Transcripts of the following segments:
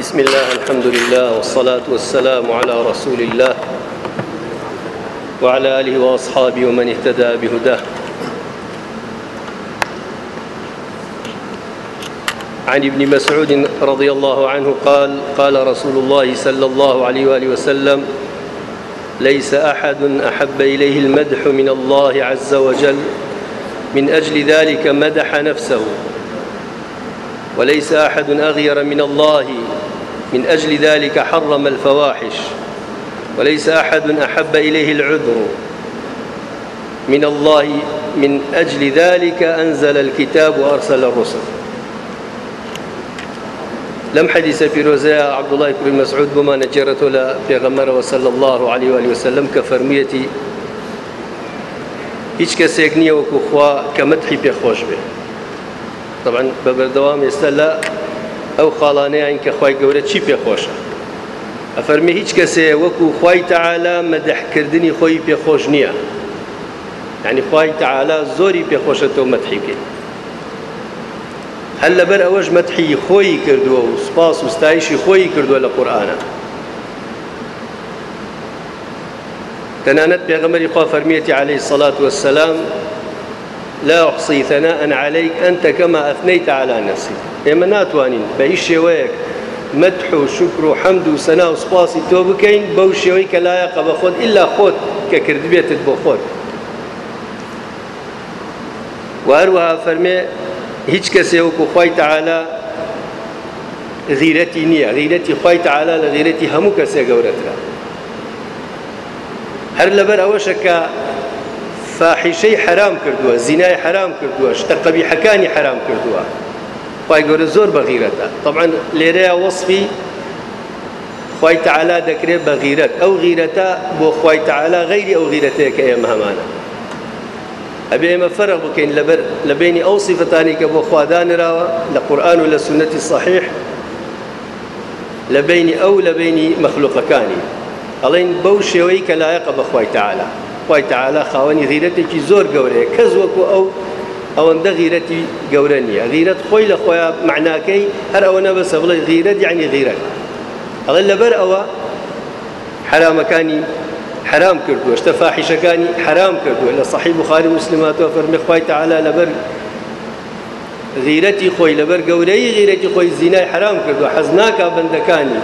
بسم الله الحمد لله والصلاة والسلام على رسول الله وعلى آله وأصحابه ومن اهتدى بهداه. عن ابن مسعود رضي الله عنه قال قال رسول الله صلى الله عليه وآله وسلم ليس أحد أحب إليه المدح من الله عز وجل من أجل ذلك مدح نفسه وليس أحد أغير من الله من أجل ذلك حرم الفواحش وليس أحد أحب إليه العذر من الله من أجل ذلك أنزل الكتاب وأرسل الرسل. لم حديث في روزاء عبد الله بن مسعود بما نجرته لا پیغمبر صلى الله عليه وآله وسلم كفرميتي هیچ کەسێک نییە وەکو خوا کە طبعا بە بەردەوام ئێستا لە ئەو خاڵانەیان کە خی گەورە چی پێخۆشە؟ ئەفەرمی هیچ کەسێ وەکو خی تەعالا مەدەحکردنی خۆی پێخۆش نییە. یعنی خی تەعالا زۆری پێخۆشە تۆ مەدحیکەی هەل لەبەر ئەوەش مەدحی خۆی کردووە و سپاس و ستایشی خۆی کردووە لە تنانت بيغمري قال فرميتي عليه الصلاة والسلام لا أحصي ثناء عليك أنت كما أثنيت على إما ناتوانين بأيش شويك مدح وشكر وحمد وسناء وسباسي توبكين بو شويك لا يقب خود إلا خود ككردبية بو خود وأروها فرمي هيج كسيوك خوي تعالى غيرتي نية غيرتي خوي تعالى لغيرتي كسي قورتها هەر لەبەر ئەوەشە کە فاحیشەی حرام کردووە زینای حرام کردووە شتە قەبیحەکانی حرام کردووە. خی گەورە زۆر بەغیرەتە. طبعا لێرەیە وەصفی خی تعالا دەکرێت بە غیرەت ئەو غیرەتە بۆ خی تعالا غیری ئەو غیرەتەیە کە ئێمە هەمانە. ئەبێ ئێمە فەرق بکەین لەبەر لە بینی ئەو سیفەتانی کە بۆ خوادانراوە لە قورآن و لە سنەتی صحیح لە بینی ئەو لە بینی مەخلوقەکانی. ئەڵێن بەو شێوەی کە لایەقە بەخوای تعالا خی تعالا خاوەنی غیرەتێکی زۆر ئەوەندە غیرەتی گەورە نییە غیرەت خۆی لە خۆیان معناکەی هەر ئەوە نەبەسە بڵێ غیرەت یعنی غیرەت ئەڵێن لەبەر ئەوە حرامەکانی حرام کردووە شتە فاحیشەکانی حرام کردووە لە صحیح بخاری مسلماتەوە فەرمی خی تعالا لەبەر غیرەتی خۆی لەبەر گەورەی غیرەتی خۆی زینای حرام کردووە حەز ناکا بەندەکانی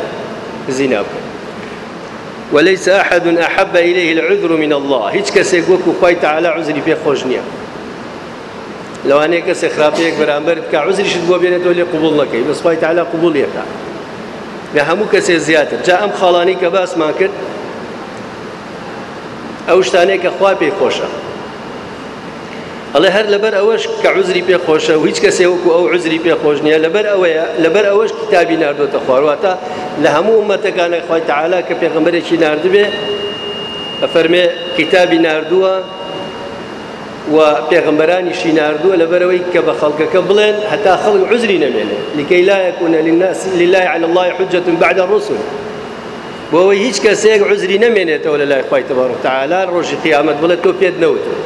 زینا وليس أحد أحب إليه العذر من الله. کەسێک وەکو خی تعالا عزری پێ خۆش نییە لەوانەیە کەسێک خراپەیەک بەرامبەر بکە عزریشت بۆ بێنێتەوە لێ قوبول نەکەی. بەس خی تعالا قوبولیەکە لە هەموو کەسێ زیاتر. جا ئەم خاڵانی کە باسمان کرد ئەو شتانەیە کە خوا پێی خۆشە. ئەڵێ هەر لەبەر ئەوەش کە عزری پێ خۆشە و هیچ کەسێ وەکو ئەو عزری پێ خۆش نییە لەبەر ئەوەیە لەبەر ئەوەش کتابی نردۆتە خوارواتە. لە هەموو ئومەتەکانە خی تعالا کە پێغەمبەرێکی نردبێ ئەفەرمێ کتابی نردووە و پێغمبەرانیشی نردووە لەبەرەوەی کە بە خەڵکەکە بڵێن هەتا خەڵک عزری نەمێنێ. لا يكون للناس لله على الله حجة بعد الرسل. بۆەوەی هیچ کەسێک عزری نەمێنێتەوە لە لای خی تبارك تعالا ڕۆژی قیامەت بڵێت تۆ پێت نەوتەوە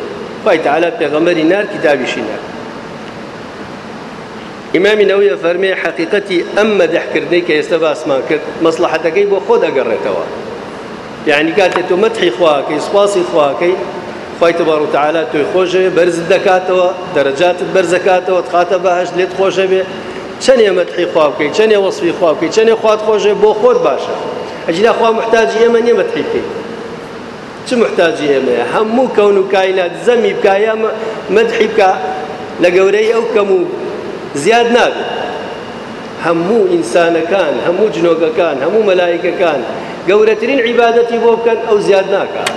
خی تعالا پێغەمبەری نار کتابیشی نار ئیمامی نەوەیە فەرمێ حقیقەتی ئەم مەدەحکردنەی کە ئێستا باسمان کرد مەسلحەتەکەی بۆ خۆ دەگەڕێتەوە. یعنی کاتێک تۆ مەدحی خواکەی سوپاسی خواکەی خی تبار و تعالا توی خۆشە بەرزت دەکاتەوە دەرەجاتت بەرزەکاتەوە خاتە بەهشت لێت خۆشە بێ چەندێ مەدحی خوا بکەی چەندێ وەصفی خوا بکەی چەندێ خوات خۆشە بۆ خۆت باشە ئەجلا خوا محتاجی ئێمە نییە مەدحی بکەیت چ محتاجی ئێمەیە هەموو کەون و کاینات زەمی بکایە مەدحی بکە لە گەورەی ئەو کەم و زیاد نابێت هەموو ئینسانەکان هەموو جنۆگەکان هەموو مەلایکەکان گەورەترین عیبادەتی بۆ بکەن ئەو زیاد ناکات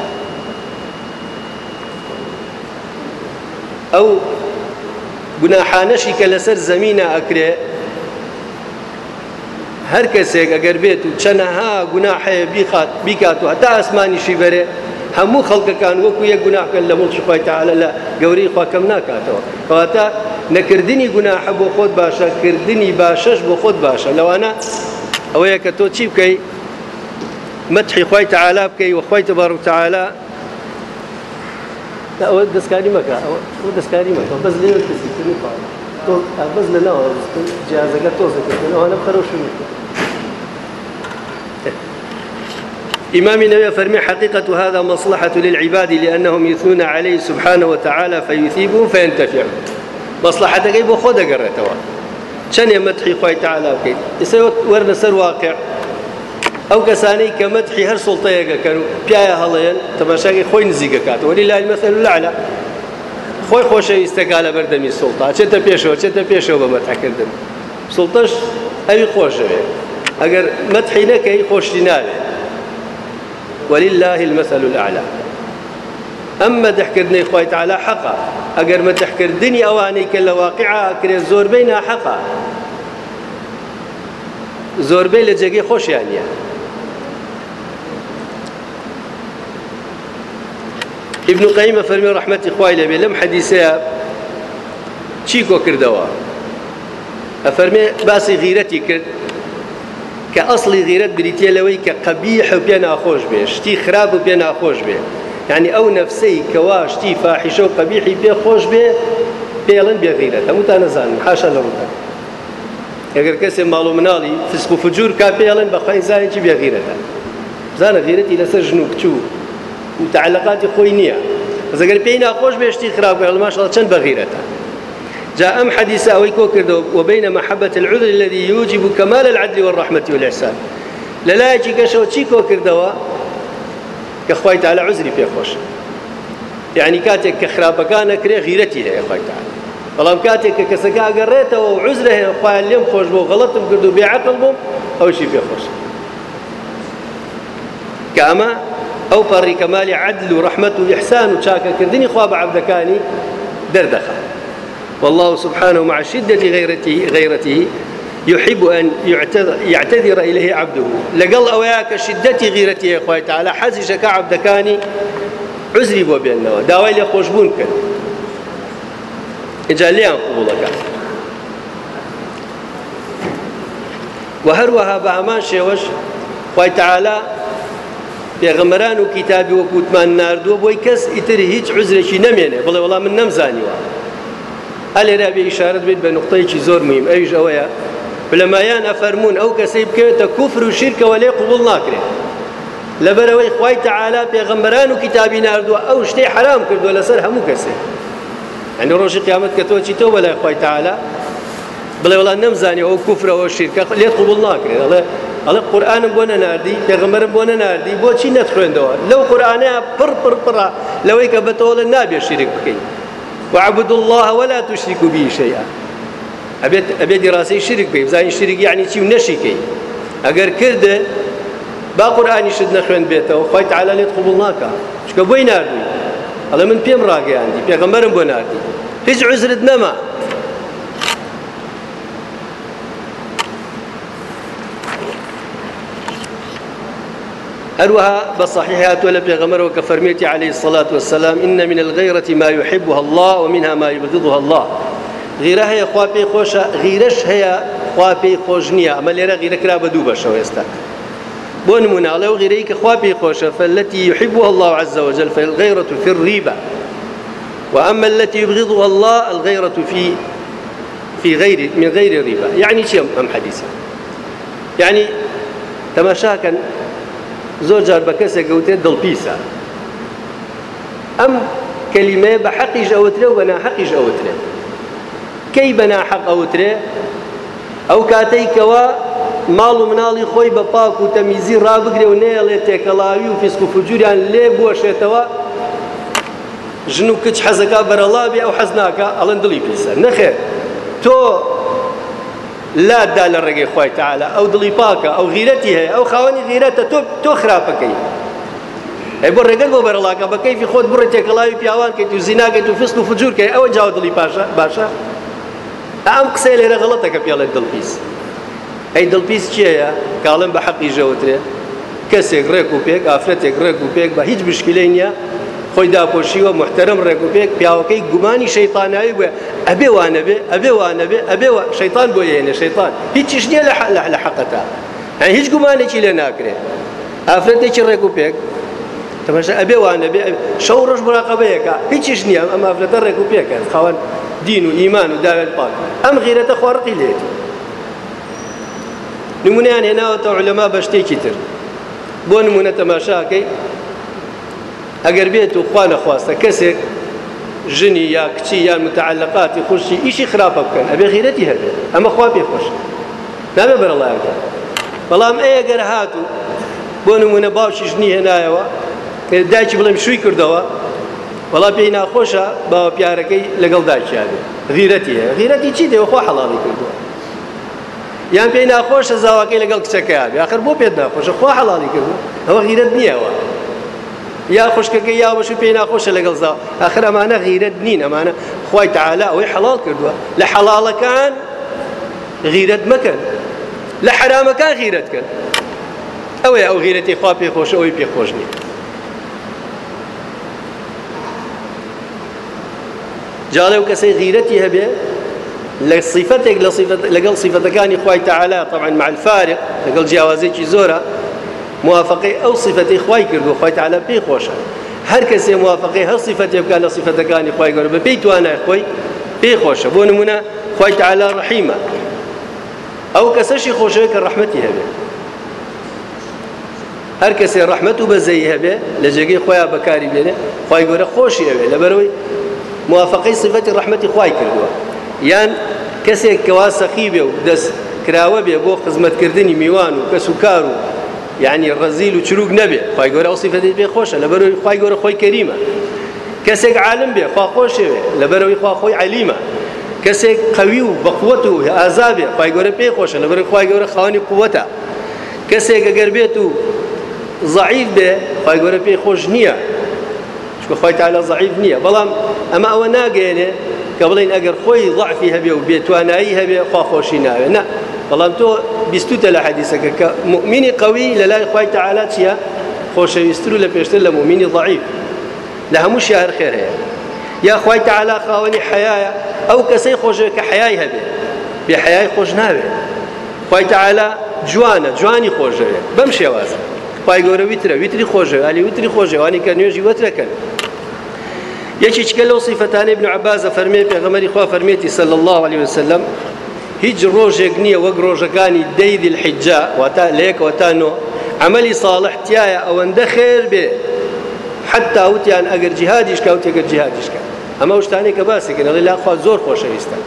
ئەو گوناحانەشی کە لەسەر زەمینە ئەکرێ هەر کەسێک ئەگەر بێت و چەنەها گوناحەیە بیخات بیکات و هەتا ئەسمانیشی بەرێ هەموو خەڵکەکان وەکو یەک گوناحکەن لە مڵکی خۆی تعالە لە گەورەی خواکەم ناکاتەوە. کەواتە نەکردنی گوناحە بۆ خۆت باشە کردنی باشەش بۆ خۆت باشە. لەوانە ئەوەیە کە تۆ چی بکەی؟ مدحی خۆی تعالا بکەی و خۆی تبارك تعالا لا هو إمام النبي فرمي حقيقة هذا مصلحة للعباد لأنهم يثنون عليه سبحانه وتعالى فيثيبهم فينتفعون. مصلحة قيب خود قرأتوا شن يمتحي قوي تعالى بكيت يسوي ورنا سر واقع. ئەو کەسانەی کە مەتحی هەر سڵتەیەگەکەن و پیاە هەڵەیەن تەماشاکی خۆی نزیگە کات وەلی لای مەسەل لەعلا خۆی خۆشەویستەکە لە بەردەمی سڵتا. چێتە پێشەوە؟ چێتە پێشەوە بە مەتحکردن سڵتەش ئەوی خۆشەوێ. ئەگەر مەتحی نەکەی خۆشی ولله المثل الأعلى. ئەم مەدەحکردنەی خۆی تعالا حەقا. ئەگەر مەدەحکردنی ئەوانەی کە لە واقعا کرێ زۆربەی ناحەقا. زۆربەی لە جێگەی خۆشیان نیە. ابن قيمة فرمي رحمة إخوائي لبي لم حديثة چی کۆ کردەوە ئەفەرمێ باسی غیرەتی کرد کە ئەسڵی غیرەت بریتە لەوەی کە قەبیح و پێ ناخۆش بێ شتی خراپ و پێ ناخۆش بێ يعني ئەو نەفسەی کەوا شتی فاحیشە و قەبیحی پێ خۆش بێ پێڵن بێغیرەت هەمووتان نەزانن حاشا ئەگەر کەسێ ماڵ و مناڵی فسق فجور کا پێڵن بەخوای زانێکی بێغیرەتە بزانە غیرەتی لەسەر ژن و کچوو و تعلقاتی خۆی نییە زەگەر پێی ناخۆش بێشتی خراپ ماشاء چەند بەغیرەتە. جاء أم حديث أو يكوكر وبين محبة العذر الذي يوجب كمال العدل والرحمة والإحسان. لا يجي كشو تشي كوكر دوا کە خی تا لە عزری پێخۆش. یعنی کاتێک کە خراپەکانە کرێ غیرەتی هەیە خی تا بەڵام کاتێک کە کەسەکە ئەگەڕێتەوە و عزرە خۆیان لێم خۆش بۆ غەڵەتم کرد و بێعقل بووم ئەوشی ئەو پەڕی کەمالی عدل و ڕەحمەت و ئیحسان و چاکەکردنی خوا بە عەبدەکانی دەردەخە والله سبحانه مع شدة غيرته غيرته يحب أن يعتذر إليه عبده. لقل أوياك شدة غيرته يا أخوة تعالى. حزشك عبدكاني عزري بو بيننا. داوي لي خوشبون كن. إجا ليان قبولك. وهروها بأمان شيوش. خوي تعالى پێغەمەران و کتابی وەکووتمان نردووە بۆی کەس ئیتر هیچ عزرێکی نەمێنێ بڵێ وەڵام من نەمزانیوە. ئەلێرا بێ ئیشارت بێت بە نقطەیەکی زۆر مهم. ئەویش ئەوەیە بلەمایان ئەفەرمونون ئەو کەسەی بکەوێتە کوفر و شیرکەوە لێ قوبول ناکرێت لەبەرەوەی خی تەعالا پێغەمبەران و کتابی نردووە ئەو شتەی حرام کردووە لەسەر هەموو کەسێک. ئەنی ڕۆژی قیامەت کە تۆ چی تۆ بەلای خی تەعالا؟ بڵێ وڵان نەمزانی ئەو کوفرەوە شیرکە لێت قوبول ناکرێت ئەڵێ ئەڵێ قورآانم بۆ نەناردی پێغەمەرم بۆ نەناردی بۆچی نەتخوێندەوە لەو قورآانەیە پڕ پڕ پڕە لەوەی کە بەتەوە لە نابێ شیرک بکەیت وعبد الله ولا تشركوا به شيئا ئەبێت ئەبێت دیڕاستی شرک بێ بزانین شرک یعنی چی و نەشیکەی ئەگەر کردە با قورآانی شت نەخوێن بێتەوە خۆی تعالا لێت قوبول ناکە چکە بۆی نردووی ئەڵێ من پێم ڕاگەیاندی پێغەمبەرم بۆ نردی هیچ عزرت نەما هروها بصحيحات ولا بيغمر وكفرميتي عليه الصلاة والسلام إن من الغيرة ما يحبها الله ومنها ما يبغضها الله. غیرە هەیە خوا پێی خۆشە غیرەش هەیە خوا پێی خۆش نییە ئەمە لێرە غیرەکرا بە دوو بەشەوە ئێستا بۆ نموناڵێ و غیرەی کە خوا پێی خۆشە فالتي يحبها الله عز وجل فالغيرة في الريبة. وأما التي يبغضها الله الغيرة في في غير من غير الربا يعني شيء أم حديثة؟ يعني تماشاكا زۆر جار بە کەسێک گەوتێت دڵپیسە. ئەم کەلیمەیە بە حەقیش ئەوترێ و بە ناحەقیش ئەوترێت کەی بەناحەق ئەوترێ؟ ئەو کاتەی کەوە ماڵ و مناڵی خۆی بە پاک و تەمیزی ڕابگرێ و نێڵێ تێکەڵاوی و فیسک و فجووریان لێ بوەشێتەوە ژن و کچ حەزەکە بەرەڵابی ئەو حەز ناکە ئەڵەن دڵی پیسە نەخێر تۆ لادا لە ڕێگەی خۆی تعالا ئەو دڵی پاکە ئەو غیرەتی هەیە ئەو خاوەنی غیرەتە تۆ تۆ خراپەکەی ئەی بۆ ڕێگەل بۆ بەرەڵاکە بە کەیفی خۆت بڕێ تێکەڵاوی پیاوان کەیت و زیناگەیت و فست و فجوورکەی ئەوە جاو دڵی پاشە باشە ئەم قسەی لێرە غەڵەتەکە پێڵێت دڵپیس ئەی دڵپیس چیەیە کاڵم بە حەقی ژەوترێ کەسێک ڕێک و پێک ئافرەتێک ڕێک و پێک بە هیچ بشکلەی نییە خۆی و پێک پیاوەکەی گومانی شەیتاناوی بێ ئەبێ وانەبێ ئەبێ وانەبێ ئەبێ شەیتان بۆ یێنێ شەیتان هیچیش نییە لە لە حەقەتا. هیچ گومانێکی لێ ناکرێت ئافرەتێکی ڕێک و پێک تەماشا ئەبێ وانە بێ شەو ڕۆژ مراقبەیەەکە هیچیش نییە ئەم ئافرەتە ڕێک و پێکە خاوەن دین و ئیمان و داوێت پاک. ئەم غیرەتە خوارقی لێت. نمونیان هێناوەتە علەما بە شتێکی تر. بۆ نمونە تەماشاکەی ئەگەر بێت و خوا نەخواستە کەسێک ژنی یا کچی یان متعلقاتی خوشی ئیشی خراپە بکەن. ئەبێ غیرەتی هەبێت ئەمە خوا پێخۆش نابێ بەرەڵایەکە بەڵام ئەگەر هاتوو بۆ نمونە باوکی ژنی هێنایەوە دایکی بڵێم شووی کردەوە وڵا پێی ناخۆشە باوە پیارەکەی لەگەڵ داکیابێ غیرەتی هەیە. غیرەتی چی دێوە حەڵاڵی کردووە. یان پێی ناخۆشە زاواکەی لەگەڵ کچەکەیابێ آخر بۆ پێت ناخۆشە خوا حەڵاڵی کردو ئەوە غیرەت نییەوە. یا خوشکەکەی یا بەش پێی ناخۆشە لەگەڵ زاو آخر ئەمانە غیرەت نین ئەمانە خی تعالا ئەوەی حەڵال کردووە لە حەڵاڵەکان غیرەت مەکەن لە حرامەکان غیرەتکەن ئەوەیە ئەو غیرەتی خوا پێخۆش ئەوەی پێخۆش نیە جاڵێ و کەسەی غیرەتی هەبێ لە صفتێک لەگەڵ صفتەکانی خی تعالا طبعا مع الفارق. لەگەڵ جیاوازێکی زۆرە موافقی ئەو صفەتی خی کردو خی تعالا پێی خۆشە. هەر کەسێ موافقی هەر صفەتی بکات لە صفەتەکانی خی گەۆر بە پێی توانای خۆی پێی خۆشە. بۆ نمونە خی تعالا ڕحیمە ئەو کەسەشی خۆشەوە کە ڕحمەتی هەبێ. هەر کەسێ ڕحمەت و بەزەی هەبێ لە جێگەی خۆیان بەکاری بێنێ خی گەورە خۆشی ئەوێ لەبەرەوەی موافقی صفەتی ڕحمەتی خی کردووە. یان کەسێک کەوا سەخی بێ و دەست کراوە بێ بۆ خزمەتکردنی میوان و کەس و کار و یعنی ڕزیل و چروک نەبێ خی گەورە ئەو صفەتی پێ خۆشە لەبەرەوەی خی گەورە خۆی کەریمە. کەسێک عالم بێ خوا خۆشێوێ لەبەرەوەی خوا خۆی علیمە کەسێک قوی و بەقوت و ئازابێ خی گەورە پێی خۆشە لەبەرەوەی خی گەورە خاوەنی قووەتە کەسێک ئەگەر بێت و ضعیف بێ خی گەورە پێی خۆش نییە. چکە خۆی تعالی ضعیف نییە. بەڵام ئەمە ئەوە ناگەێنێ کە بڵین ئەگەر خۆی ضعفی هەبێ و بێتوانایی هەبێ خوا خۆشی ناوێ. نه. بەڵام تۆ بیستوتە لە حەدیسەکە کە مؤمنی قوی لە لای خی تعالا چییە خۆشەویستتر و لە پێشتر لە مؤمنی ضعیف لە هەموو شار خێر هەیە یا خی تعالا خاوەنی حیایە ئەو کەسەی خۆشەوە کە حیای هەبێ بێ حیای خۆش ناوێ خی تعالا جوانە جوانی خۆشەوێ بەم شێوازە خی گەورە ویترە ویتری خۆشە علی ویتری خۆشەوانی کە نوێژی وەترەکەن یەکێکە لەو سیفەتانی ابن عبازە فەرمێ پێغەمەری خوا فەرمێتی صلى الله عليه وسلم. هیچ ڕۆژێک نییە وەک ڕۆژەکانی دەیدی الحجا واتە لەیەکەوە تا نۆ عملی صالح تایە ئەوەندە خێر بێ. حتا وتیان ئەگەر جیهادیش کەوتێگەر جیهادیشکە ئەمە شتانی کە باسێکن ئەڵی لاخوا زۆر خۆشەویستە.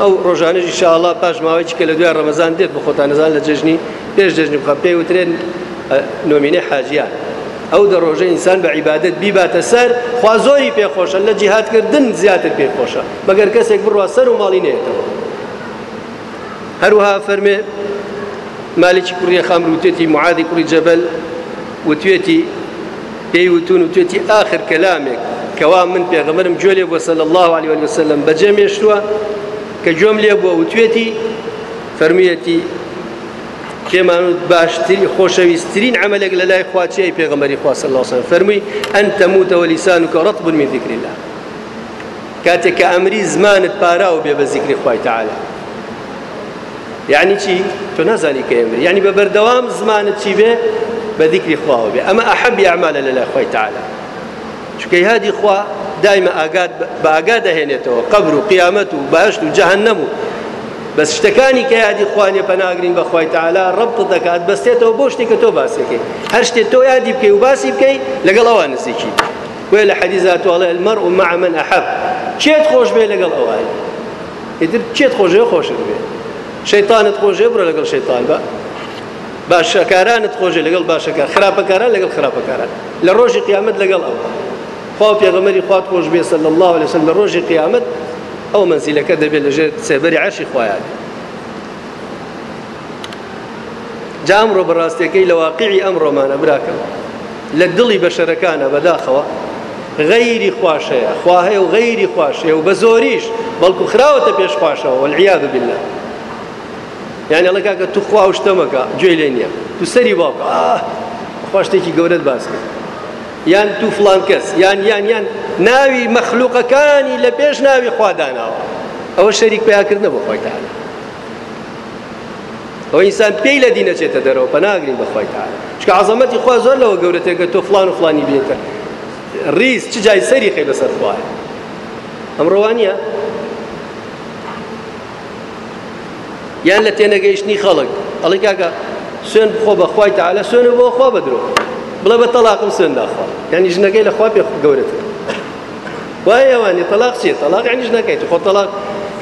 ئەو ڕۆژانەژی شاءله پاش ماوەیەکی کە لە دوای ڕەمەزان دێت بە خۆتان نزان لە جژنی پێش جژنی بخە پێی وترێن نۆمینە حاجیان ئەو دە ڕۆژە ئینسان بە عیبادت بیباتە سەر خوا زۆری پێخۆشە لە جیهاتکردن زیاتر پێخۆشە. مەگەر کەسێک بڕوا سەر و ماڵی نێتەوە. هەروها فەرمێ مالێکی کوڕی خامر وتێتی معادی کوڕی جەبل وتوێتی پێی وتون وتێتی آخر کەلامێک کەوا من لێ بۆ سەل الله عليه وسلم بەجێ مێشتووە کە گوێم لێ بووە وتوێتی فەرمیەتی پێمان باشتری خۆشەویستترین عملێک لە لای خواچی پێغەمەری خواست لاسان فەرمووی ئەن تەموتەوە لیسان و کە ڕەت بن من ذکری الله کاتێک کە ئەمری زمانت پارا و بێ بە زیکری خوای تعالی یعنی چی؟ تۆ نازانی کە ئێمر یعنی بە بەردەوام زمانت چی بێ؟ بە ذکری خواوە بێ. ئەمە ئەحەبی ئەعمالە لە لای خوای تعالی. چکە هادی خوا دایمە ئاگات بە ئاگا دەهێنێتەوە قبر و قیامەت و باشت و جەهەنەم و. بەس شتەکانی کە یادی خوانێ پەناگرین بەخوای تعالا ڕبط دەکات بەستێتەوە بۆ شتێککە تۆ باسەکەی هەر شتێک تۆ یادی بکەی و باسی بکەی لەگەڵ ئەوان نزیکی. مع من ئەحەب چێت خۆش بێ لەگەڵ ئەوان؟ ئیتر چێت خۆشێ خۆشت شەیتانت خۆشێ بڕە لەگەڵ شەیتان بە باشەکارانت خۆشێ لەگەڵ باشەکە خراپەکاران لەگەڵ خراپەکاران. لە ڕۆژی قیامەت لەگەڵ ئەوە. خوا پێغەمەری خوات خۆش بێ صلی الله وسلم لە ڕۆژی قیامەت ئەو منزیلەکە دەبێت لەژێر سێبەری عەرشی خۆیان جا ئەمڕۆ بەڕاستیەکەی لە واقعی ئەمڕۆمانە براکەم. لە دڵی بەشەرەکانە بەداخەوە غەیری خواشەیە خوا هەیە و غەیری خواشەیە و بە زۆریش بەڵکو خراوەتە پێش خواشەوە والعیاذ بالله. یعنی ئەڵە کاکە تو خوا شتەمەکە گوێی لێ نییە. تو سەری باوکە. خوا شتێکی گەورەت باس کرد. یان تو فلان کەس یان یان یان ناوی مەخلوقەکانی لە پێش ناوی خواداناوە. ئەوە شەریک پیاکردنە بۆ خۆی تعالی ئەو ئینسان پێی لە دینە چێتە دەرەوە پەناگرین بەخوای تعالی چکە عەزەمەتی خوا زۆر لەوە گەورەتێکە تۆ فلان و فلانی بێتە ریز چ جای سەری خەی بەسەر خوایە ئەمڕۆوانە یان لە تێنەگەیشتنی خەڵک. ئەڵی کاکە سوێن بخۆ بەخوای تعاالە سوێنە بۆ خوا بەدرۆ. بڵێ بە تەلاقم سوێن داخوا. یعنی ژنەکەی لەخوا پێ گەورەتر. وای ئەوانی تەلاق چێ تەلاق عنی ژنەکەیت. خۆ تەلاق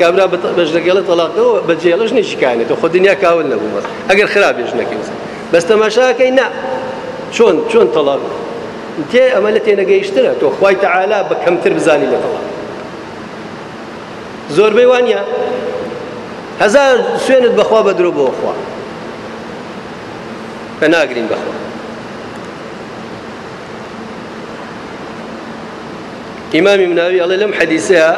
کابرا بەژنەگەڵە تەلاقەوە بەجێڵش نشیکانێت خۆ دنیا کاول نەبوو ئەگەر خراپ ژنەکەی بەس تەماشاکەی نا. چۆن چۆن تەلاق؟ تێ ئەمە لە تێنەگەیشترە تۆ خی تەعالا بە کەمتر بزانی لە تەلاق. زۆربەی وانە هەزار سوێنت بەخوا بەدرۆ بۆ خوا. کە ناگرین بەخوا. ئیمامی مناوی ئەڵێ لەم حەدیسەیە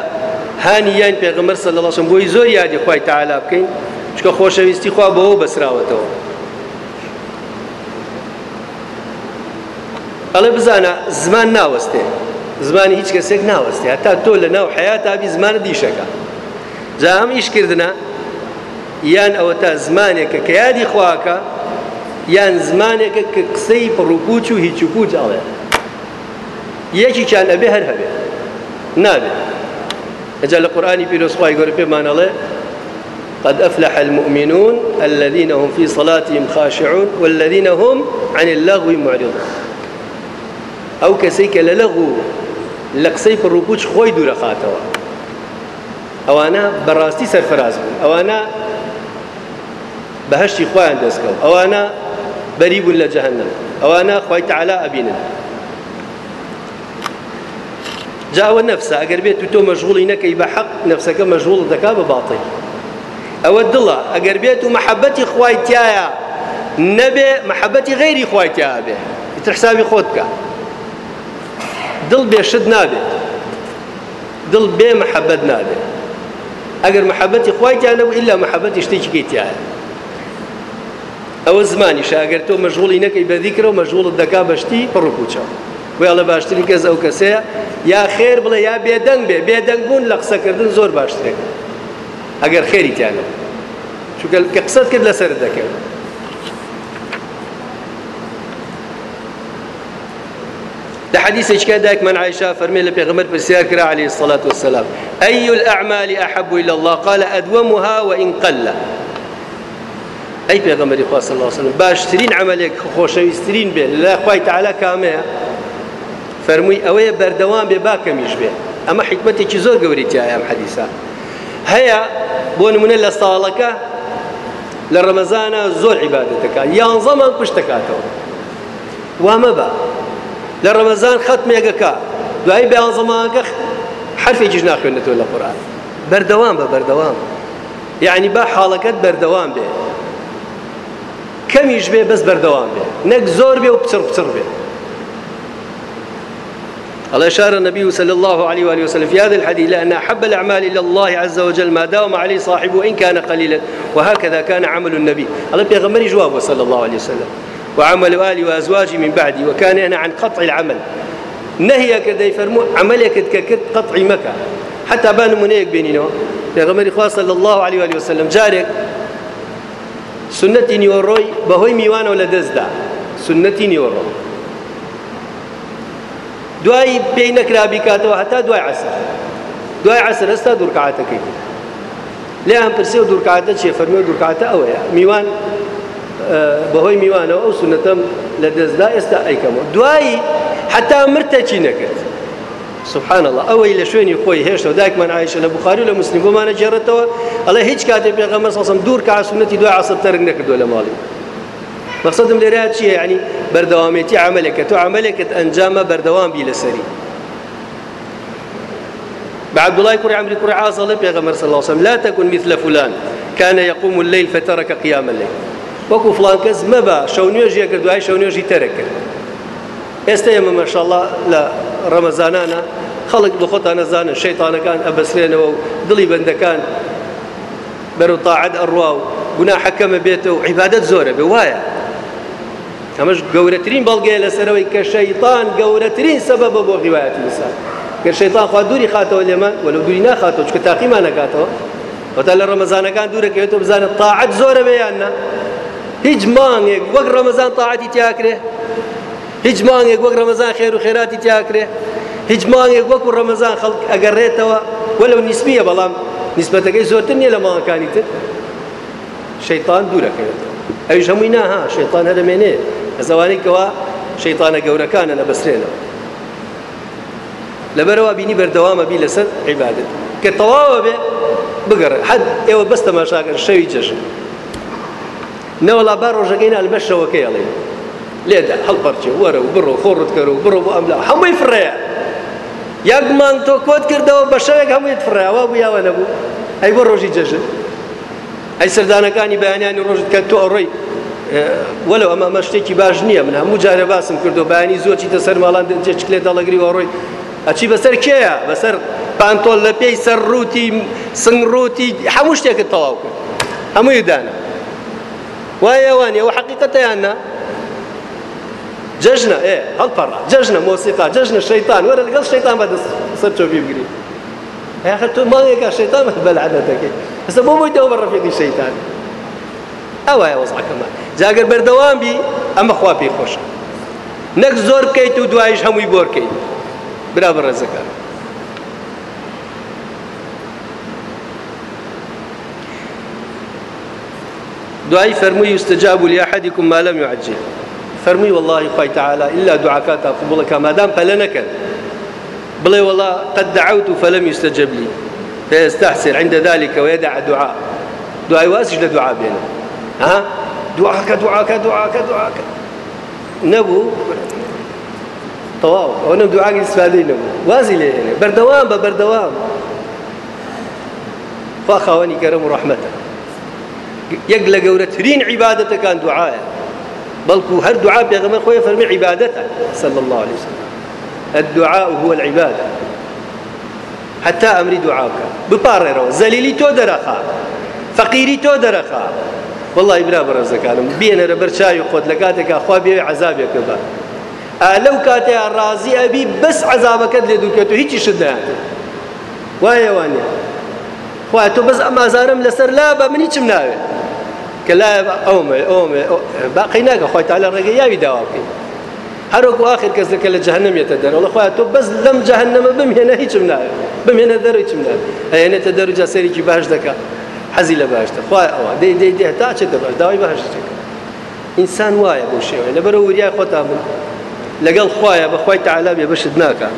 هانی یان پێغەمەر سە لە لەشم بۆی زۆر یادی خی تعالا بکەین چکە خۆشەویستی خوا بەەوە بەسراوەتەوە. ئەڵێ بزانە زمان ناوەستێ. زمانی هیچ کەسێک ناوەستێ. هەتا تۆ لە ناو حیات تابی زمانە دیشەکە. جا ئەم ئیشکردە یان ئەوە تا زمانێکە کە یادی خواکە یان زمانێکە کە قسەی پڕوپوچ و هیچ و پوچ ئەڵێ یەکیان ئەبێ هەر هەبێ. نابێت ئەجا لە قورآانی پیرۆسخوای قد أفلح المؤمنون الذين هم في صلاتهم خاشعون والذين هم عن اللغو معرضون. کە لە لەغو لە قسەی پڕوپوچ خۆی دوورە خاتەوە. ئەوانە بەڕاستی سەرفراز بوون. ئەوانە بەهشتی خۆیان دەستکەوت ئەوانە بەری بوون لە جەهنم ئەوانە خی تعالا ئەبینن جاوە نفسە ئەگەر بێت تۆ مەژغوڵی نەکەی بە حەق نفسەکە مەژغوڵ دەکا بە باڵی ئەوە دڵە ئەگەر بێت و محەبەتی خوای تایە نەبێ محەبەتی غێری خوای تیا بێ تر حسابی خۆت بکە دڵ بێشت نابێت دڵ بێ محەبەت نابێت ئەگەر محەبەتی خوای تیا نەبوو ئللا محەبەتی شتێکی تایە ئەوە زمانیش ئەگەر تۆ مەژغوڵی نەکەی بە دیکرە و مەژغوڵت دەکا بەشتی پڕوپوچەوە وێڵە باشترین کەس ئەو کەسەیە یا خێر بڵێ یا بێدەنگ بێ. بێدەنگ بوون لە قسەکردن زۆر باشترێک. ئەگەر تیانە. چونکە کە قسەت کرد لەسەر دەکەوێت. لحديث إشكال داك من عائشة فرمي لبي غمر بسياكرا عليه الصلاة والسلام أي الأعمال أحب إلى الله؟ قال أدومها وإن قل. أي بيغمر إخوة صلى الله عليه وسلم؟ باشترين عملك خوشويسترين به لا كامية فرمووی ئەوەیە بەردەوام بێ باکەمیش بێ. ئەمە حکمتێکی زۆر گەوریتیە ئەم حەدیسا. هەیە بۆ نمونە لە ساڵەکە لە ڕەمەزانە زۆر عیبادەتەکە. یانزەمان پشت دەکاتەوە. وامە بە لە ڕەمەزان ختمێگەکە دوایی بەیانزەمانەکە حرفێکیش ناخوێنێتەوە لە قورآن. بەردەوام بە بەردەوام. یعنی با حاڵەکەت بەردەوام بێ. کەمیش بێ بەس بەردەوام بێ. نەک زۆر و پچڕ پچڕ بێ. الله أشار النبي صلى الله عليه وآله وسلم في هذا الحديث لأن أحب الأعمال إلى الله عز وجل ما داوم عليه صاحبه وإن كان قليلا وهكذا كان عمل النبي. الله بيغمر جوابه صلى الله عليه وسلم. وعمل آله وأزواجه من بعدي وكان هنا عن قطع العمل. نهي كذا يفرمو عملك ككت قطع مكة. حتى بان منيك بيننا بيغمر إخوة صلى الله عليه وآله وسلم جارك سنەتی نیوەڕۆی بەهۆی میوانەوە لە دەستدا. سنەتی نیوەڕۆ. دوای پێی نەکرابی کاتەوە هەتا دوای عسر. دوای عسر ئەستا دوورکاتەکەی لێ ئەم پرسێ و دوورکاتە چێ فەرمیێ دوورکاتە ئەوەیە. میوان بەهۆی میوانەوە ئەو سنەتەم لە دەستدا ئێستا ئەیکەمەوە. دوایی حتا مرتەچی نەکرد. سبحان الله. ئەوەی لە شوێنی خۆی هێشتا دایکمان عیشە لە بخاری لە مسلم بۆمانە جێڕێتەوە. ئەڵێ هیچ کاتێک پێغەمە سەسم دوور کا سونەتی دوای عسر تەرک نەکردو لە ماڵی. مقصدم لێرە چییە؟ ینی بەردەوامێتی عملێکە. تو عملێکت ئەنجامە بەردەوام بی لەسەری. بعبد الله كري عمرو كري عاص الله بيغمر صلى الله عليه لا تكن مثل فلان. كان يقوم الليل فترك قيام الليل وەکو فلان شەو نوێژیە کرد دوای شەو نوێژی تەرە کرد. ئێستا ئێمە مەشەڵڵا لە ڕەمەزانانە خەڵک بە خۆتان نەزانن شەیتانەکان ئەبەسرێنەوە و دڵی بەندەکان بەرەو تاعەت ئەڕوا و گونا حەکەمە بێتەوە و عیبادەت زۆرە بێ وایە؟ ئەمەش گەورەترین بەڵگەیە لەسەرەوەی کە شەیطان گەورەترین سەبەبە بۆ غیوایەتی ئینسان. کە شەیطان خوا دووری خاتەوە لێمان وەلو دووری ناخاتەوە چکە تاقیمان نەکاتەوە وەتا لە ڕەمەزانەکان دوورەکەوێتەوە بزانێت تاعەت زۆرە بەیاننا هیچ مانگێک وەک ڕەمەزان تاعەتی تیاکرێ. هیچ مانگێک وەک ڕەمەزان خێر و خێراتی تیاکرێ هیچ مانگێک وەکو ڕەمەزان خەڵک ئەگەڕێتەوە وەلو نیسمیە بەڵام نیسبەتەکەی زۆرتر نییە لە ماڵەکانی تر شەیطان دوورەکەوێتەوە ئەویش هەمووی ناها شەیطان هەرمێنێ ئەزەوانەی کەوا شەیطانە گەورەکانە لە بەسرێنەوە لەبەرەوە بینی بەردەوامە بی لەسەر عیبادت کە تەواوە بێ بگەڕ حد ئێوە بەس تەماشاکەن شەوی جەژن نەوەڵا با ڕۆژەکەی نالبەر شەوەکەی ئەڵێ لێدا هەڵپەرچێ وەرە و بڕۆ خۆڕت کەرە و بڕۆ بۆ ئەملا هەمووی فڕەیە یاکمان تۆ کۆت کردەوە بە شەوێک هەموویت فڕیاوە بوویاوە نەبوو ئەی بۆ ڕۆژی جەژن ئەی سەردانەکانی بەیانیانی ڕۆژت کە تۆ ئەڕۆی وەلو ئەمە ئەمە شتێکی باش نییە من هەموو جارە باسم کردو بەیانی زۆرچی تە سەر ماڵان جێچکلێت دەڵەگری وەڕۆی ئەچی بەسەر کێیە بەسەر پانتۆل لە پێی سەر ڕووتی سنگڕوتی هەموو شتێکت تەواو کرد هەمووی دانا وایە وانێ و حقیقەتەیاننا جژنە ئێ هەڵپەڕ جژنە مۆسیقا جژنە شەیتان وەرە لەگەڵ شەیتان بەدەست سەر چۆبی بگری هەخە تۆ ماڵێکە شەیتان بەلعەدەتەکەی ئەستا بۆ بۆی دەوە بە ڕەفیقی شەیتان ئەوایە وەزعەکەمان جاگەر بەردەوام بی ئەمە خوا پێی خۆشە نەک زۆر بکەیت و دوایش هەمووی بۆ بکەیت برا بە ڕێزەکان دعاء فرمي يستجاب لأحدكم ما لم يعجل. فرمي والله خوي تعالى إلا دعاكات قبولك ما دام فلنك. بلي والله قد دعوت فلم يستجب لي. فيستحسر عند ذلك ويدع دعاء. دعاء واسج لدعاء بينه. ها؟ دعاك دعاك دعاك دعاك نبو. طواو أو نم دعاك استفادي نبو. وازي ليه؟ بردوام ببردوام. فأخواني كرم ورحمته یەک لە گەورەترین عیبادەتەکان دوعاە بەڵکو هەر دوعا پێغەمە خۆی فەرمی عیبادەتە صلى الله عليه وسلم. الدعاء هو العبادة. حتى أمري دعاك. ببارروا زليلي تو درخا فقيري تو درخا. والله برا برزكانم بينا ربر شاي خود لكاتك أخوا بي عذابك با لو كاتي راضي أبي بس عذابك لدوكتو هيك شدنا وايا وانيا. خواتو بس أما زارم لسر لا با مني کە لای ئەومە ئەومە باقی ناکە خۆی تا لە ڕێگە یاوی داوا بکەین هەروکو آخر کەس دەکە لە جەهنمێتە دەرەوە خۆیان تۆ بەس لەم جەهنمە بمهێنە هیچم ناوێت بمهێنە چم ناوێت ئەێنێتە دەرجا سەرێکی باش دەکات حەزی لە باشتە خخوای ئەوە دەی دەی دێ تا چێت دەبەر داوای باشەکە ئینسان وایە بۆ شێوە لەبەرە وریای خۆتا من لەگەڵ خوایە بەخوای تعالا بێ بەشت ناکە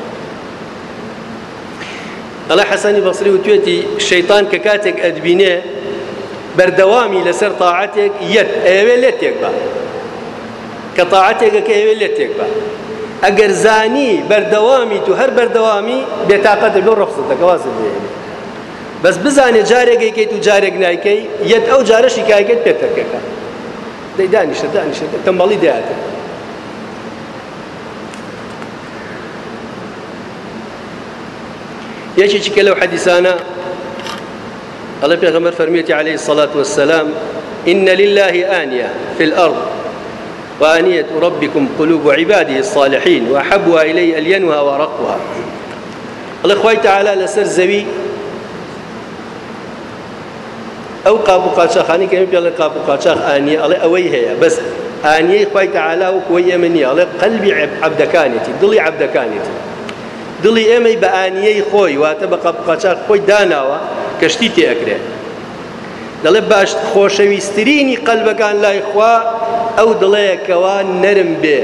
ئەڵە حەسانی بەسری و توێتی شەیتان کە کاتێک ئەدبینێ بەردەوامی لەسەر تاعاتێک یەت ئەوێ لێتێک بە. کە تاعاتێکە کە ئەوێ لێتێک بە. ئەگەر زانی بەردەوامی تو هەر بەردەوامی بێتاقەت بۆ ڕخصتەکە وازە بێنێ بەس بزانێ جارێکێکیت و جارێک نایکەی یەت ئەو جارەشی کایکێت پێتەکەەکە دەی دانیشە تەمبەڵی دەیاتە یەکێکی کە لەو حەدیسانە الله پیغمبر فرميتي عليه الصلاة والسلام إن لله آنية في الأرض وآنية ربكم قلوب عباده الصالحين وأحبها إلي ألينها ورقها الله خوي تعالى لسر زوي ئەو قاب و قاچاخانی کەمی پێڵێ قاب و قاچاق ئانیە ئەڵێ ئەوەی هەیە بەس ئانیەی خی تعالا و کۆی ئێمە نیە ئەڵێ قەلبی عبدەکانێتی دڵی عبدەکانێتی دڵی ئێمەی بە ئانیەی خۆی واتە بە کەشتی تێئەکرێ دەڵێ باش خۆشەویستترینی قەلبەکان لای خوا ئەو دڵەیەکەوە نەرم بێ.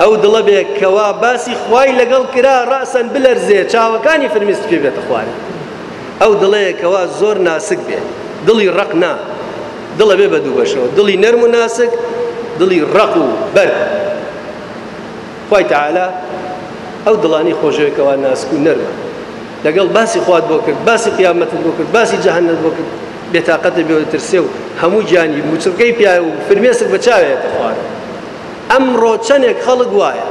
ئەو دڵە بێ کەوا باسی خوای لەگەڵ کرا ڕاسەن بلەرزێ چاوەکانی فرمیست پێ بێتە خوارە ئەو دڵەیەکەوە زۆر ناسک بێ. دڵی ڕق نا. دڵە بێ بە دوو بەشەوە دڵی نەرم و ناسک دڵی ڕق و بەر خوای تەعالا ئەو دڵانی خۆشەوەکەوە ناسک و نەرمە. لەگەڵ باسی خوات بۆ کرد باسی قیامەتت بۆ کرد باسی جەهەنەت بۆ کرد. بێتاقەتە بێ ترسێ و هەموو گیانی موچڕگەی پیاە و فرمێسک بە چاوێتە خوارە ئەمڕۆ چەندێک خەڵک وایە.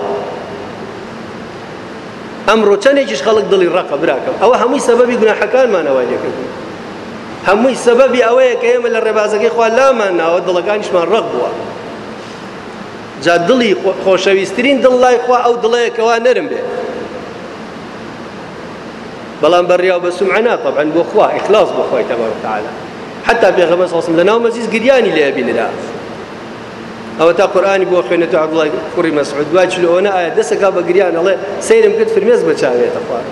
ئەمڕۆ چەندێکیش خەڵک دڵی ڕقە براکەم. ئەوە هەمووی سەبەبی گوناحەکانمانەوەی لێکرد هەمووی سەبەبی ئەوەیە کە ئێمە لە ڕێبازەکەی خوا لامان ناوە دڵەکانیشمان ڕق بووە. جا دڵی خۆشەویستترین دڵ لای خوا ئەو دڵەیەکەوە نەرم بێت بەڵام بەڕیاو بە سمعنا طبعا بۆ خوا ئیخلاص بۆ خۆی تەبارك وتعالى. حتى پێغەمبەر صلی الله لەناو مەزیز گریانی لێ بینرا ئەوە تا قورآانی بۆ خوێنێت عەبدوڵای کوڕی مەسعود دوای چلۆنە ئایا دەستەکا بە گریان ئەڵێ سەیرم کرد فرمێز بەچاوێتە خوار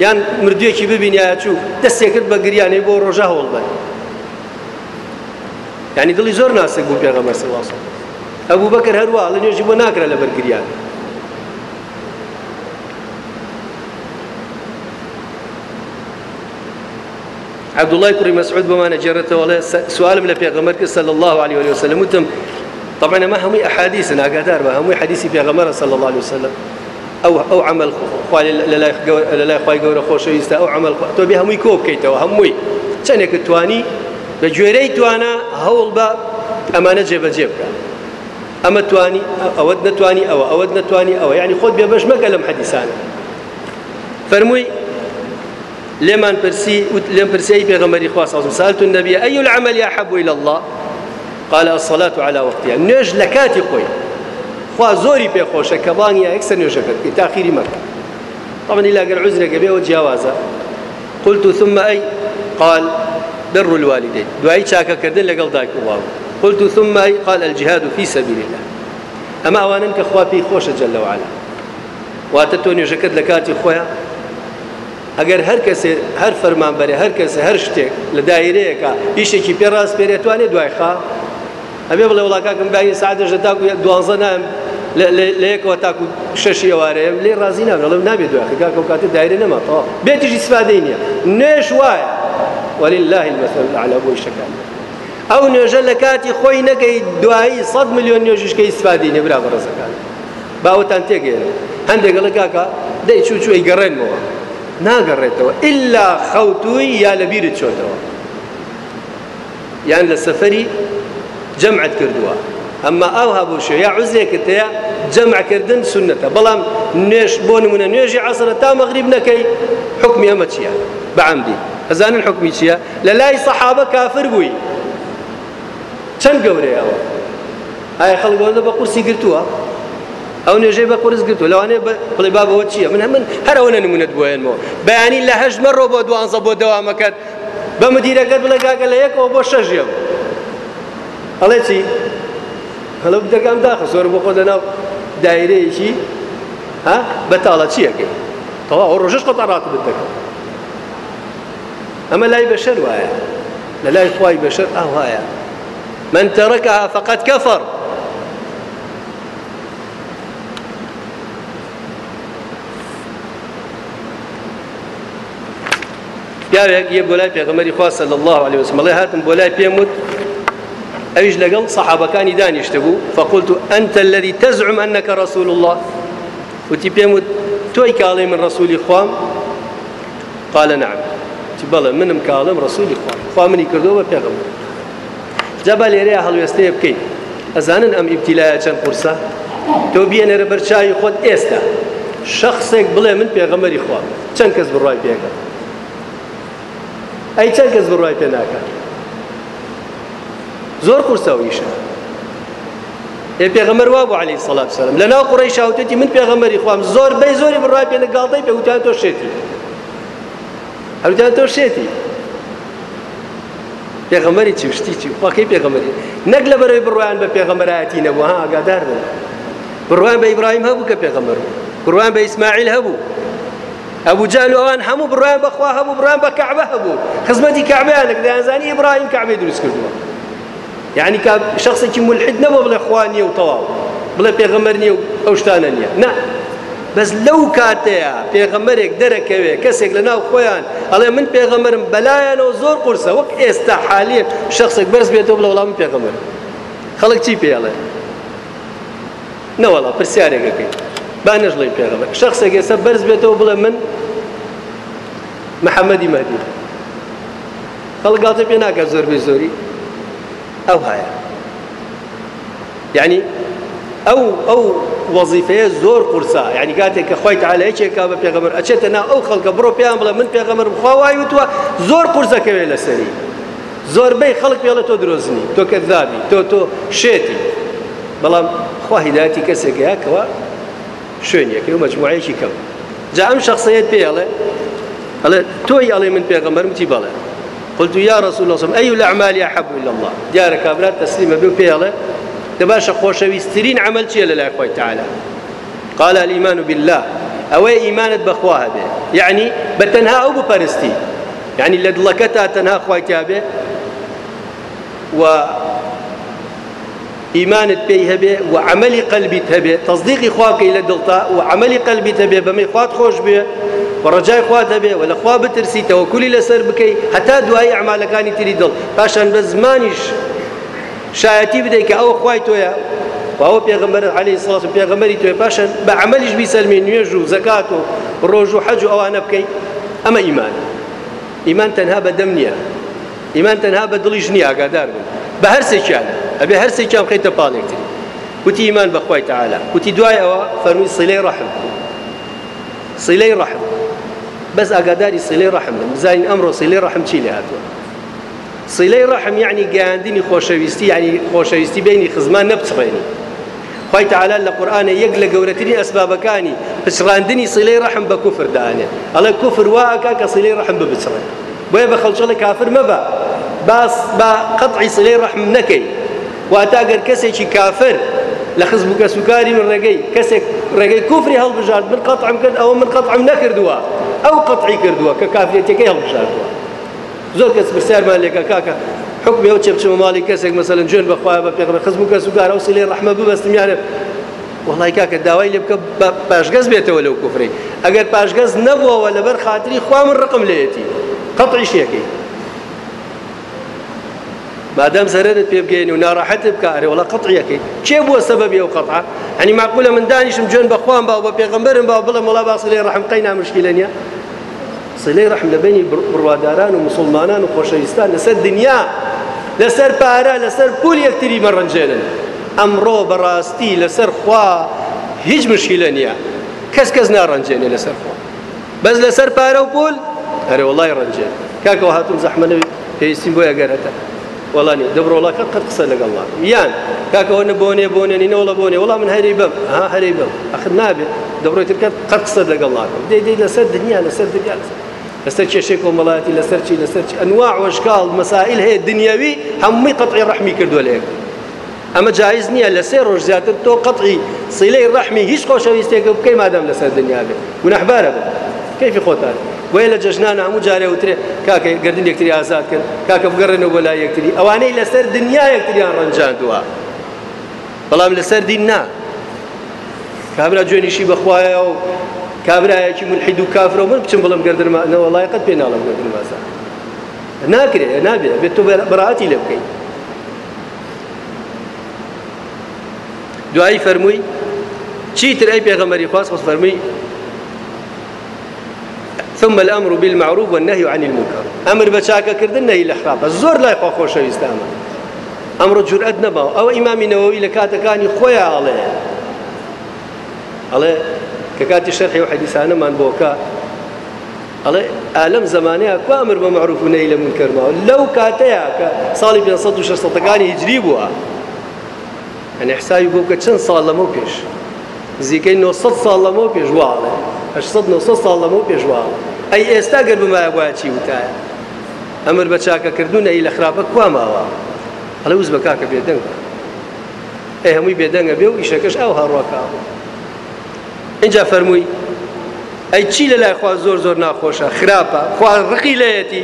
یان مردوێکی ببینایە چوو دەستێک کرد بە گریانەی بۆ ڕۆژە هەوڵ بن يعني دڵی زۆر ناسک بوو پێغەمە سڵاس ئەبوو بەکر هەروە لە نوێژی بۆ ناکرا لە بەرگریان عبد الله كريم مسعود بما نجرته ولا سؤال من بيغمر صلى الله عليه وسلم. وتم طبعا ما هم احاديث أنا قادر ما هم حديث بيغمر صلى الله عليه وسلم. أو أو عمل خوال لا لا لا خوای گەورە خۆشەویستە ئەو عمل تۆ بێ هەمووی کۆ بکەیتەوە هەمووی چەندێک توانی بە گوێرەی توانە هەوڵ بە ئەمانە جێبەجێ بکە ئەمە توانی ئەوەت نتوانی ئەوە ئەوەت نتوانی ئەوە یعنی خۆت بێ بەش مەگە لەم حەدیسانە فەرمووی لێمان پرسی لێم پرسی پێغەمەری خوا سألت النبي أي العمل أحب إلى الله؟ قال الصلاة على وقتها. لە کاتی خۆی خوا پێخۆشە کە بانگی ئەکسەر نوێژەکەت تاخیری مەکە طبعا إلا قال عزرك بيه وجاوازا قلت ثم أي؟ قال بر الوالدين. دعي شاكا كردن لقل دايك الله. قلت ثم أي؟ قال الجهاد في سبيل الله. أما أوانا كخوا في خوش جل وعلا. واتتوني جكد لكاتي خويا. ئەگەر هەر کەسێ هەر فەرمان بەرێ هەر کەسە هەر شتێک لە دایرەیەەکە ئیشێکی پێڕاست پێرێتوانێت دوای خا ئەبێ بڵێ وڵاکەکەم باگی سعدەژە تاکو دوانزە نام لە یەکەوە تاکو شەشی ئەوارەیە لێ ڕازی نام لەڵم نابێت دوای خگا کە کاتە دایرە نەماتەوە بێتیژی سفادەی نییە. نوێش وایە. ولله المثل الأعلى بۆی شەکان ئەو نوێژە لە کاتی خۆی نەکەی دوایی 100 میلیۆن نوێژشکەی استفادی نێ برا بەڕزەکان باوەتان تێگەێنە هەندێک لە کاکە دەی چوو چوی گەڕێنمەوە. ناگەڕێتەوە ئللا خەوتووی یا لە بیرت چۆتەوە یان لە سەفەری جەمعت کردووە ئەمما ئەو شو یا عوزێکت هەیە جەمعکردن سنەتە بەڵام نوێش بۆ نمونە نوێژی تا مەغریب نەکەی حکمی ئەمە چییە بەعەمدی ئەزانن حکمی چییە لە لای سەحابە کافر بووی چەند گەورەیەوە ئایا خەڵگەوە بە قورسی گرتووە ئەو نوێژەی بە قرس گرتو لەوانەیە بڵێ بابەوە چییە من من هەرەوە نمونەت بۆێنەوە بەیانی لە هەژمە ڕۆ بۆ دوانزە بۆ دەوامەکەت بە مدیرەکەت بڵێ گاگە لە یەکەوە بۆ شەژێم ئەڵێ چی هەڵە دەکەم داخە زۆر بۆ خۆ لەناو دایرەیەکی ها؟ بەتاڵە چیەکەی تەوا ڕۆژش قەتەڕات بدەکەم ئەمە لای بەشەر وایە لە لای خوای بەشەر ئاوایە من تركها فقد كفر. پیاوێک یە بۆ لای پێغەمەری خوا صلی الله عليه وسلم. الله هاتم بۆ لای پێم وت ئەویش لەگەڵ سەحابەکانی دانیشتە بوو فقلت أنت الذي تزعم أنك رسول الله. وتی پێم وت تۆی کاڵێ من ڕسوولی خوام قال نعم. تی بەڵێ منم کاڵم ڕسوولی خوام خوا منی کردەوە بە پێغەمبەر جەبا لێرەیە هەڵوێستەیە بکەیت ئەزانن ئەم ئیبتیلایە چەند قورسە تۆ بێنەرە بەرچاوی خۆت ئێستا شخصێک بڵێ من پێغەمەری خوا چەند کەس بڕای پێەکە ئەی چەند کەس بڕای پێ ناکات زۆر قورسەویشە ئێ پێغەمەر وا بوو عەلەیهی سەڵات وسەلام لە ناو قوڕەیش هاوتێتی من پێغەمەری خوام زۆر بەی زۆری بڕای پێ نەگاڵتەی پێ وتیان تۆ شێتی هەوتیان تۆ شێتی پێغەمەری چی شتی چی خواکەی پێغەمەری نەک لە بەرەوەی بڕوایان بە پێغەمەرایەتی نەبوو ها ئاگادار بن بڕوان بە ئیبراهیم هەبوو کە پێغەمەر بوو بڕوان بە ئیسماعیل هەبوو ئەبوو جال ئەوان هەموو بڕان بەخوا هەبوو بڕان بە کەعبە هەبوو خزمەتی کەعبەیانێک دەیانزانی ئیبراهیم کەعبەی دروست کردووە یعنی شخصێکی ملحد نەبوو بڵێ خوا نییە و تەواو بڵێ پێغەمەر نییە و ئەو شتانە نییە نه بەس لەو کاتەیە پێغەمەرێک دەرەکەوێ کەسێک لە ناو خۆیان ئەڵێ من پێغەمەرم بەلایەنەوە زۆر قورسە وەک ئێستا حالیە شخصێک بەرز بێتەوە بڵە وەڵام پێغەمەر خەڵک چی پێڵێ نەوەڵا پرسیارێکەکەی با نەژڵی پێغەمەر شخصێک ئێستا بەرز بێتەوە بڵێ من؟ محەممەدی مەدی خەڵگاتە پێ ناکات زۆر بێ زۆری ئەو هەیە یعنی ئەو ئەو وەزیفەیە زۆر قورسا یعنی کاتێک کە خۆی تعالەیەکێکا بە پێغەمەر ئەچێتە ناو ئەو خەڵکە بڕۆ پێیان بڵێ من پێغەمەر خواوای وتوە زۆر قورسەکەوێ لەسەری زۆربەی خەڵک پێڵە تۆ درۆزنی تۆ کەذابی تۆ تۆ شێتی بەڵام خوا هیداەتی کەسێکەیە کەەوە شوێنیەکەی و مەجموعەیەکی کەم جا ئەم شخصەیەت پێڵێ ئەڵێ تۆی ئەڵێ من پێغەمەرم چی بەڵێ قلت يا رسول الله صلى الله عليه وسلم أي الأعمال أحب إلى الله؟ دیارە کابرات تسليمە بێ پێڵێ دەباشە خۆشەویستترین عمل چیە لە لای خۆی تعالى. قال الإيمان بالله بەخوا هەبێ یعنی بە تەنها ئەو بپەرستی یعنی لە دڵەکەتا تەنها خوای تابێ و إيمانت بيه هبة وعمل قلبي هبه تصديق إخواك إلى دلتا وعمل قلبي هبه بمي إخوات خوش به ورجاء إخوات هبة ولا إخوة بترسي توكلي لسر بكي. حتى دعاء أعمال كاني تري دل. باشان بزمانش شايتي بديك. أو إخوات ويا وهو بيغمبر عليه الصلاة والسلام بيغمبري توي باشان بعملش بيسلمين. يجو زكاته روجو حج أو أنا بكي. أما إيمان. إيمان تنها بدمنيا. إيمان تنها بدلي جنيا قادر سێکیان ئەبێ هەر سێکیان بخیتە پاڵێکتری وتی ئیمان بەخوای تعالا وتی دوای ئەوە فەرمووی سیلەی ڕەحم سیلەی ڕەحم بەس ئاگاداری سیلەی ڕەحم بزانین ئەمڕۆ سیلەی ڕەحم چی لێ هاتووە سیلەی ڕەحم یعنی گەیاندنی خۆشەویستی ینی خۆشەویستی بینی خزمان خی تعالا لە قورآانە یەک لە گەورەترین ئەسبابەکانی پچڕاندنی سیلەی ڕەحم بە کوفر دانێ ئەڵێ کوفر واکە کە سیلەی ڕەحم ببچڕێن بۆیە بە خەڵچەڵی کافر مەبە باس با ڕەحم نەکەی واتاگەر کەسێکی کافر لە خزم کە سوکاری من ڕێگەی کەسێک ڕێگەی کوفری هەڵبژات من قەتعم کرد ئەوە من قەتعم نەکردووە. ئەو قەتعی کردووە کە کافرێتەکەی هەڵبژاتوە زۆر کەس پرسیارمان لێکە کاکە. حکم ئەو چەپچمە ماڵی کەسێک مەسەلەن جوێن بەخوای بە پێغمە خزم کە سوکار ئەو سلەی ڕەحمە ببەستم یانە وڵی کاکە داوای لێ بکە پاشگەز بێتەوە لەو کوفری ئەگەر پاشگەز نەبووەوە لەبەر خااتری خوا من ڕقم لێتی قەتعی شیەکەی مادام زەرت پێ بگەین و ناڕاحەت بکارێ وڵا قەتعیەکەی چێ بووە سەبەبی ئەو قەتع هەنی معقولە من باو بە پێغمبرم با بڵم وڵا باس لێ ڕحم قەی نامشکیلە نیە سلەی ڕحم لە بینی بڕواداران و مسلمانان و خۆشەویستان لەسەر دنیا لەسەر پارە لەسەر پول یەکتری مەڕەنجێنن ئەمڕۆ بەڕاستی لەسەر خوا هیچ مشکلە نییە کەس کەس ناڕەنجێنێ لەسەر خوا. بەس لەسەر پارە و پول هەرێ وڵای ڕەنجێن کاکەەوە هاتوم زەحمەنەوەی پێویستیم بۆ یەگەرەتە وڵانی دەبڕۆڵەکە قەت قسە لەگەڵڵا یان کاکەەوە نە بۆنێ بۆنێنی نەوەڵە بۆنێ وڵام من هەری بم ها هەری بم ئەخر نابێت دەبڕێت کات قەت قسە لەگەڵڵاکەم دەی لەسەر دنیا لەسەر دنیا لەسەر کێشەی کۆمەڵاتی لەسەر چی لەسەر ئەنواع وەشکاڵ مەسائل هەیە دنیاوی هەمووی قەتعی ڕەحمی کردووە لێک ئەمە جایز نییە لە سێ ڕۆژ زیاتر تۆ قەتعی سیلەی ڕەحمی هیچ خۆشەویستێکە بکەی مادەم لەسەر دنیا بێت گونەحبارە بێت کەفی خۆتان وێ لە جەژنانە هەموو جارێ وترێ کاکە گردن یەکتری ئازاد کرد کاکە بگەڕێنەوە بۆ لای یەکتری ئەوانەی لەسەر دنیا یەکتریان ڕەنجاندووە بەڵام لەسەر دین نا کابرا جوێنیشی بەخوایە و کابرایەکی ملحید و کافرە من بچم بڵم گردنمانەوە وڵای قەت پێ ناڵم گردنماسا ناکرێ نابێت بێت تۆ بەڕاتی لێ بکەیت دوایی فەرمووی چیتر ئەی پێغەمەری خواست؟ خۆست فەرمووی ثم الأمر بالمعروف والنهي عن المنكر أمر بشاكا كردن نهي الأخراب الزور لا يخوى خوش إسلاما أمر جرأت نبا أو إمام نووي كان خويا عليه عليه ككاتي شرحي وحديثانا من بوكا عليه عالم زمانها كو أمر بمعروف ونهي لمنكر ما لو كاتيا صالي بين صد وشر صدقاني هجري بوا يعني حسابي بوكا چند صال لمو بيش زيكي نو صد صال لمو بيش واله 800 ساڵ لەمە پێشوا ئەی ئێستا گەر بمایە وایە چی وتایە. ئەمر بە چاکەکردو نەی لە خراپە ماوە هەڵە وز بە کاکە بێدەنگ ئەی هەمووی بێدەنگە بێ و ئیشەکەش ئەو هەڕواکە اینجا فەرمووی ئەی چی لە لای خوا زۆر زۆر ناخۆشە؟ خراپە. خوا ڕقی لەیەتی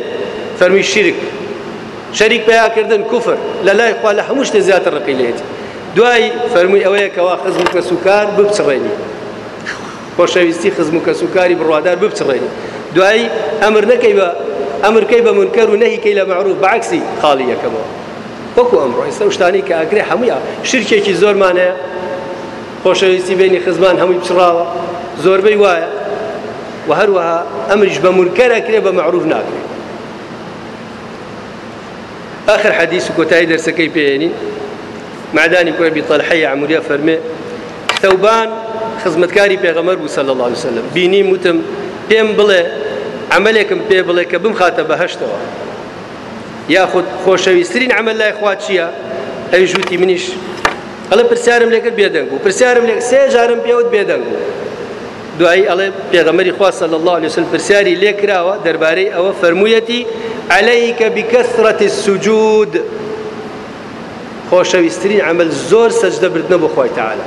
فەرمی شیرک. شەریک پیاکردن کوفر. لە لای خوا لە هەموو شتە زیاتر ڕقی لێتی دوای فەرمووی خزم کە سوکار ببچڕێنی خزم و کە سوکاری دوایی ئەمر نەکەی بە ئەمرکەی بە منکەر و نەهیکەی لە معروف بەعکسی خاڵی یەکەمەوە وەکو ئەمڕۆ ئێستا شتانی کە ئەگرێ هەموویە شرکێکی زۆرمانەیە خۆشەویستی بینی خزمان هەمووی بچڕاوە زۆربەی وایە و هەروەها ئەمریش بە منکەر ئەکرێ بە معروف ناکرێت آخر حديث كوتاي درسكي بيني معداني كوي بطلحية عمودية فرمي. ثوبان پێغەمەر بوو سەل الله وسلم. بینی وتم پێم بڵێ عملێکم پێ بڵێ کە بمخاتە بەهشتەوە. یاخود خۆشەویستترین عمل لای خوا چییە؟ ئەوی ژووتی منیش. ئەڵێ پرسیارم لێکرد بێدەنگ بوو. پرسیارم لێک سێ جارم پێوت بێدەنگ بوو. دوایی ئەڵێ پێغەمەری خوا صلی الله وسلم پرسیاری لێ کراوە دەربارەی ئەوە فەرموویەتی عليك بكثرة السجود خۆشەویستترین عمل زۆر سەجدە بردنە بۆ خۆی تعالی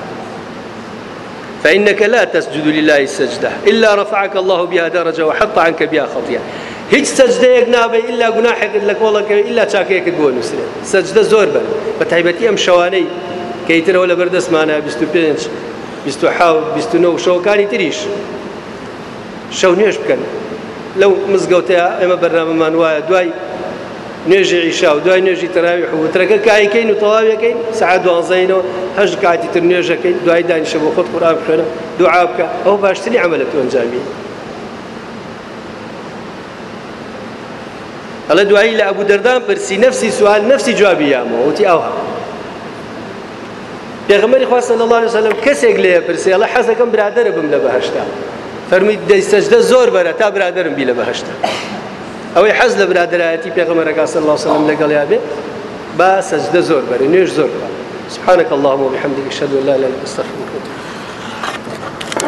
فإنك لا تسجد لله السجدة إلا رفعك الله بها درجة وحط عنك بها خطيئة. هیچ سەجدەیەک نابێ إلا گوناحێکت لە کۆڵەکە إلا چاکەیەکت بۆ نووسێت سەجدە زۆر بن بە تایبەتی ئەم شەوانەی کەیترەوە لە 25 29 شەوەکانی تریش شەو نوێش بکەن لەو مزگەوتەیە ئێمە بەرنامەمان وایە دوای نوێژی عیشا و دوای نوێژی تەراوی حوترەکە کایکەین و تەواویەکەین سعات دوازەینەوە هەشت کاتی تر نوێژەکەین دوای دانیشە بۆ خۆت قورآن بخوێنە دوعا بکە. ئەو باشترین عملە تۆ ئەنجامی هەڵە دوایی لە ئەبوو دەردان پرسی نفسی سوال نفسی جوابی یامەوە وتی ئەوها پێغمەری خواستە لە الله وسلم کەسێک لێ پرسی ئەڵە حەزەکەم برادرە بم لە بەهشتا. فەرمی دەیسەجدە زۆر بەرە تا برادرم بی لە بەهشتا. ئەوەی حەز لە برادایەتی پێغمەرەکە صلی الله وسلم لەگەڵ یابێ با سەجدە زۆر بەرە نوێژ زۆر سبحانك اللهم وبحمدك أشهد أن لا إله إلا أنت أستغفرك